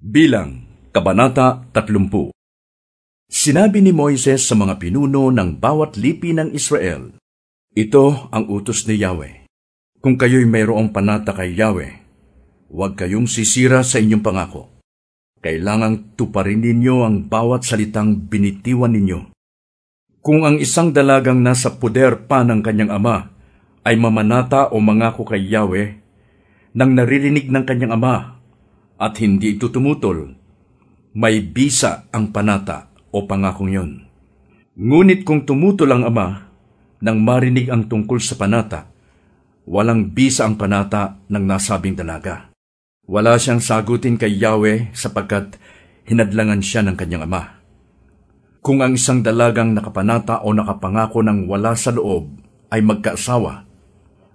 Bilang, Kabanata 30 Sinabi ni Moises sa mga pinuno ng bawat lipi ng Israel, Ito ang utos ni Yahweh. Kung kayo'y mayroong panata kay Yahweh, huwag kayong sisira sa inyong pangako. Kailangang tuparin ninyo ang bawat salitang binitiwan ninyo. Kung ang isang dalagang nasa puder pa ng kanyang ama ay mamanata o mangako kay Yahweh, nang naririnig ng kanyang ama at hindi ito tumutol, may bisa ang panata o pangakong yon. Ngunit kung tumutol ang ama, nang marinig ang tungkol sa panata, walang bisa ang panata ng nasabing dalaga. Wala siyang sagutin kay Yahweh sapagkat hinadlangan siya ng kanyang ama. Kung ang isang dalagang nakapanata o nakapangako ng wala sa loob ay magkaasawa,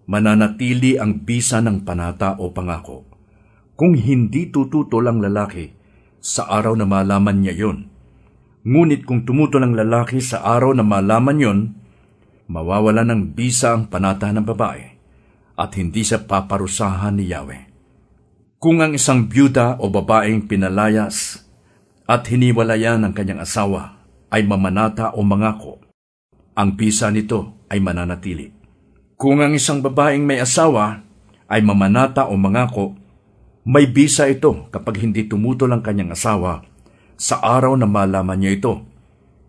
mananatili ang bisa ng panata o pangako kung hindi tututol ang lalaki sa araw na malaman niya yon. Ngunit kung tumutol ang lalaki sa araw na malaman yon, mawawala ng bisa ang panata ng babae at hindi siya paparusahan ni Yahweh. Kung ang isang byuda o babaeng pinalayas at hiniwalayan ng kanyang asawa ay mamanata o mangako, ang bisa nito ay mananatili. Kung ang isang babaeng may asawa ay mamanata o mangako, may bisa ito kapag hindi tumutol ang kanyang asawa sa araw na malaman niya ito.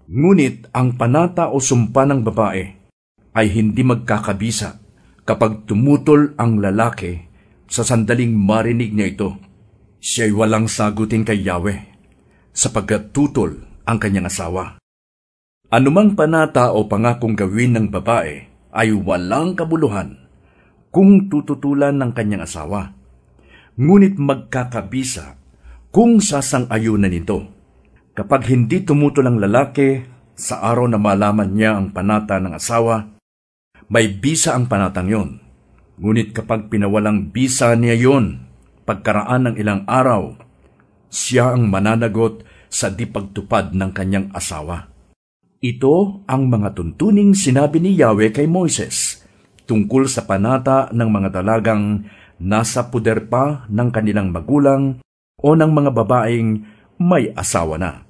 Ngunit ang panata o sumpa ng babae ay hindi magkakabisa kapag tumutol ang lalaki sa sandaling marinig niya ito. Siya'y walang sagutin kay Yahweh sapagkat tutol ang kanyang asawa. Anumang panata o pangakong gawin ng babae ay walang kabuluhan kung tututulan ng kanyang asawa ngunit magkakabisa kung sasang-ayunan nito. Kapag hindi tumutol ang lalaki sa araw na malaman niya ang panata ng asawa, may bisa ang panatang yon. Ngunit kapag pinawalang bisa niya yon, pagkaraan ng ilang araw, siya ang mananagot sa di pagtupad ng kanyang asawa. Ito ang mga tuntuning sinabi ni Yahweh kay Moises tungkol sa panata ng mga dalagang nasa puder pa ng kanilang magulang o ng mga babaeng may asawa na.